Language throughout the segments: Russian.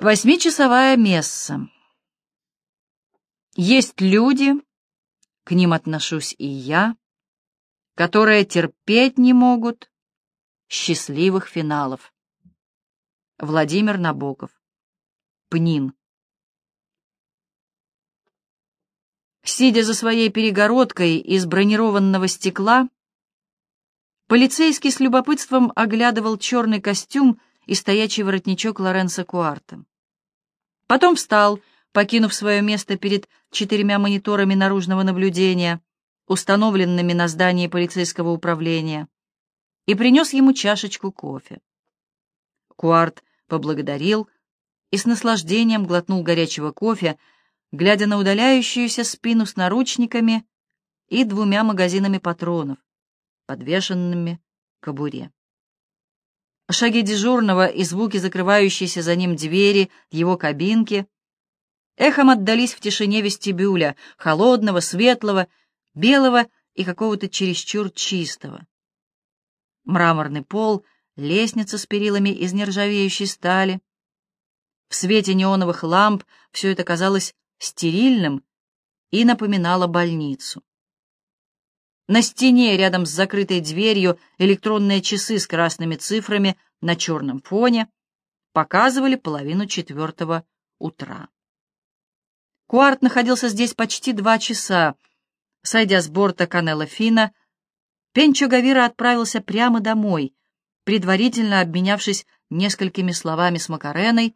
Восьмичасовая месса. Есть люди, к ним отношусь и я, которые терпеть не могут счастливых финалов. Владимир Набоков. Пнин. Сидя за своей перегородкой из бронированного стекла, полицейский с любопытством оглядывал черный костюм и стоячий воротничок Лоренса Куарта. Потом встал, покинув свое место перед четырьмя мониторами наружного наблюдения, установленными на здании полицейского управления, и принес ему чашечку кофе. Куарт поблагодарил и с наслаждением глотнул горячего кофе, глядя на удаляющуюся спину с наручниками и двумя магазинами патронов, подвешенными к кобуре. Шаги дежурного и звуки закрывающейся за ним двери его кабинки эхом отдались в тишине вестибюля, холодного, светлого, белого и какого-то чересчур чистого. Мраморный пол, лестница с перилами из нержавеющей стали. В свете неоновых ламп все это казалось стерильным и напоминало больницу. На стене рядом с закрытой дверью электронные часы с красными цифрами на черном фоне показывали половину четвертого утра. Куарт находился здесь почти два часа. Сойдя с борта Канелла Фина, Пенчо Гавира отправился прямо домой, предварительно обменявшись несколькими словами с Макареной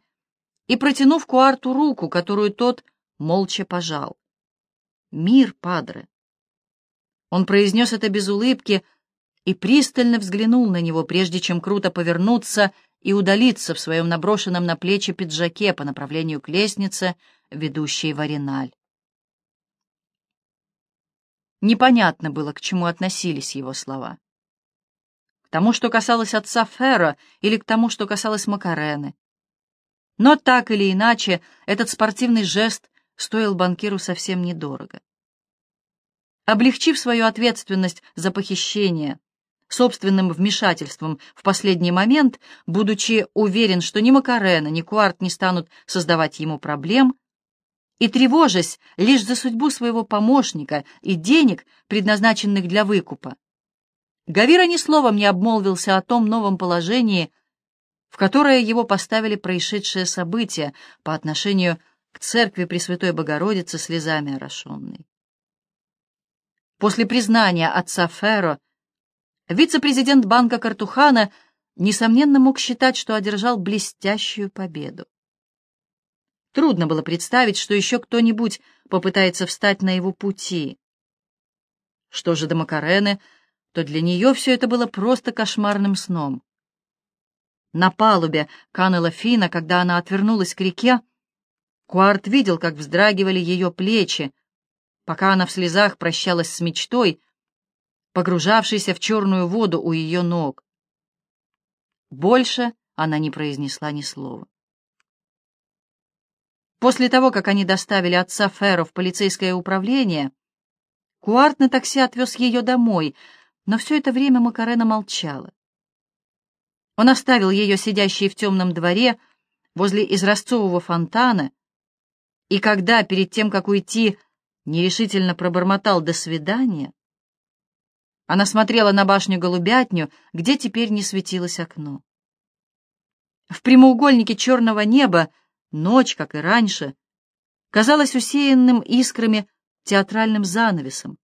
и протянув Куарту руку, которую тот молча пожал. «Мир, падре!» Он произнес это без улыбки и пристально взглянул на него, прежде чем круто повернуться и удалиться в своем наброшенном на плечи пиджаке по направлению к лестнице, ведущей в Ариналь. Непонятно было, к чему относились его слова. К тому, что касалось отца Ферро, или к тому, что касалось Макарены. Но так или иначе, этот спортивный жест стоил банкиру совсем недорого. Облегчив свою ответственность за похищение собственным вмешательством в последний момент, будучи уверен, что ни Макарена, ни Куарт не станут создавать ему проблем, и тревожась лишь за судьбу своего помощника и денег, предназначенных для выкупа. Гавира ни словом не обмолвился о том новом положении, в которое его поставили происшедшие события по отношению к церкви Пресвятой Богородицы слезами орошенной. После признания отца Ферро, вице-президент банка Картухана, несомненно, мог считать, что одержал блестящую победу. Трудно было представить, что еще кто-нибудь попытается встать на его пути. Что же до Макарены, то для нее все это было просто кошмарным сном. На палубе Канела Фина, когда она отвернулась к реке, Куарт видел, как вздрагивали ее плечи, пока она в слезах прощалась с мечтой, погружавшейся в черную воду у ее ног. Больше она не произнесла ни слова. После того, как они доставили отца Ферро в полицейское управление, Куарт на такси отвез ее домой, но все это время Макарена молчала. Он оставил ее сидящей в темном дворе возле изразцового фонтана, и когда, перед тем, как уйти, нерешительно пробормотал «до свидания». Она смотрела на башню-голубятню, где теперь не светилось окно. В прямоугольнике черного неба ночь, как и раньше, казалась усеянным искрами театральным занавесом,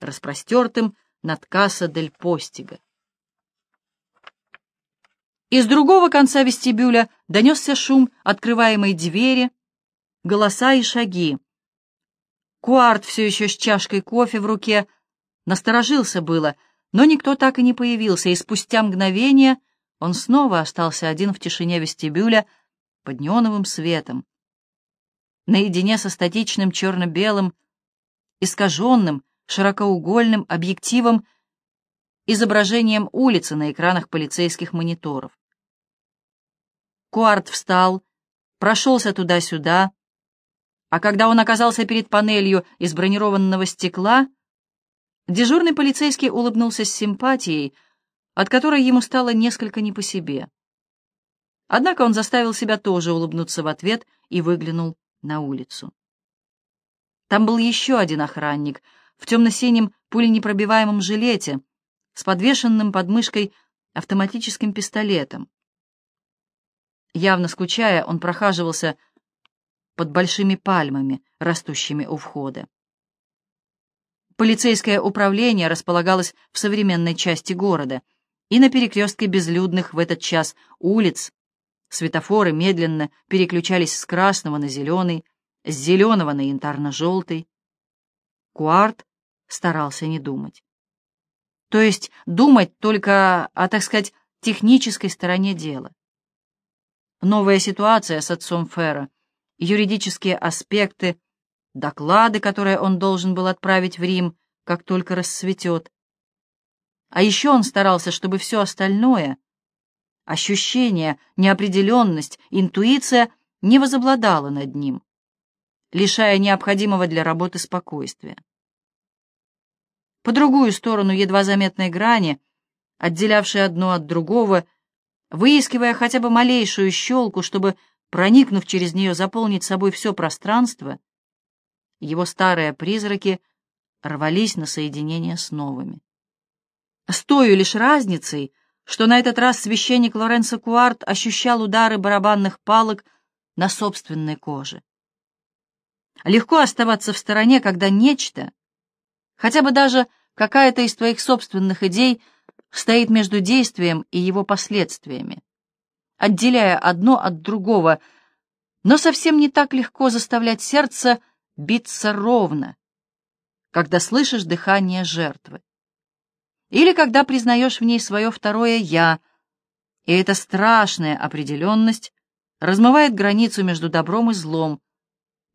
распростертым над Касса дель Постига. Из другого конца вестибюля донесся шум открываемой двери, голоса и шаги. Куарт, все еще с чашкой кофе в руке, насторожился было, но никто так и не появился, и спустя мгновение он снова остался один в тишине вестибюля под неоновым светом, наедине со статичным черно-белым, искаженным, широкоугольным объективом, изображением улицы на экранах полицейских мониторов. Куарт встал, прошелся туда-сюда, а когда он оказался перед панелью из бронированного стекла, дежурный полицейский улыбнулся с симпатией, от которой ему стало несколько не по себе. Однако он заставил себя тоже улыбнуться в ответ и выглянул на улицу. Там был еще один охранник в темно-синем пуленепробиваемом жилете с подвешенным под мышкой автоматическим пистолетом. Явно скучая, он прохаживался под большими пальмами, растущими у входа. Полицейское управление располагалось в современной части города, и на перекрестке безлюдных в этот час улиц светофоры медленно переключались с красного на зеленый, с зеленого на янтарно-желтый. Куарт старался не думать. То есть думать только о, так сказать, технической стороне дела. Новая ситуация с отцом Фера, юридические аспекты, доклады, которые он должен был отправить в Рим, как только рассветет. А еще он старался, чтобы все остальное — ощущение, неопределенность, интуиция — не возобладало над ним, лишая необходимого для работы спокойствия. По другую сторону едва заметной грани, отделявшей одно от другого, выискивая хотя бы малейшую щелку, чтобы, проникнув через нее, заполнить собой все пространство, его старые призраки рвались на соединение с новыми. С той лишь разницей, что на этот раз священник Лоренцо Куарт ощущал удары барабанных палок на собственной коже. Легко оставаться в стороне, когда нечто, хотя бы даже какая-то из твоих собственных идей, стоит между действием и его последствиями, отделяя одно от другого, но совсем не так легко заставлять сердце биться ровно, когда слышишь дыхание жертвы. Или когда признаешь в ней свое второе «я», и эта страшная определенность размывает границу между добром и злом,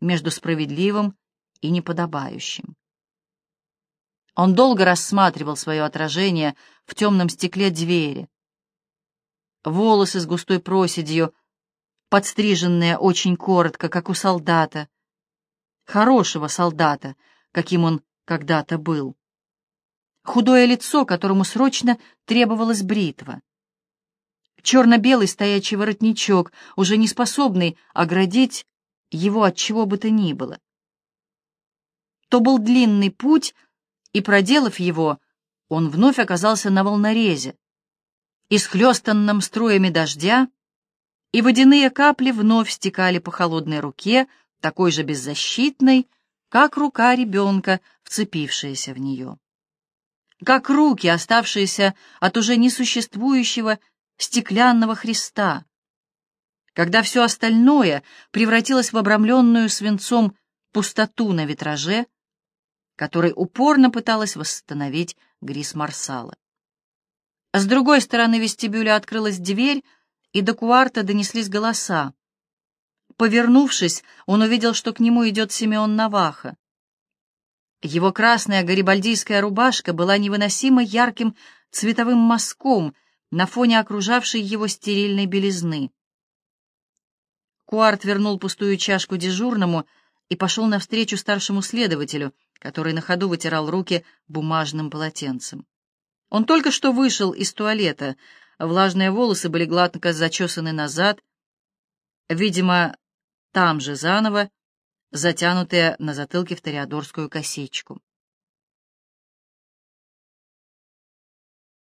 между справедливым и неподобающим. Он долго рассматривал свое отражение в темном стекле двери. Волосы с густой проседью, подстриженные очень коротко, как у солдата, хорошего солдата, каким он когда-то был. Худое лицо, которому срочно требовалась бритва. Черно-белый стоячий воротничок, уже не способный оградить его от чего бы то ни было. То был длинный путь, и, проделав его, он вновь оказался на волнорезе, исхлестанном струями дождя, и водяные капли вновь стекали по холодной руке, такой же беззащитной, как рука ребенка, вцепившаяся в нее. Как руки, оставшиеся от уже несуществующего стеклянного Христа, когда все остальное превратилось в обрамленную свинцом пустоту на витраже, который упорно пыталась восстановить Грис Марсала. С другой стороны вестибюля открылась дверь, и до Куарта донеслись голоса. Повернувшись, он увидел, что к нему идет Симеон Наваха. Его красная гарибальдийская рубашка была невыносимо ярким цветовым мазком на фоне окружавшей его стерильной белизны. Куарт вернул пустую чашку дежурному и пошел навстречу старшему следователю, который на ходу вытирал руки бумажным полотенцем. Он только что вышел из туалета, влажные волосы были гладко зачесаны назад, видимо, там же заново, затянутые на затылке в ториадорскую косичку.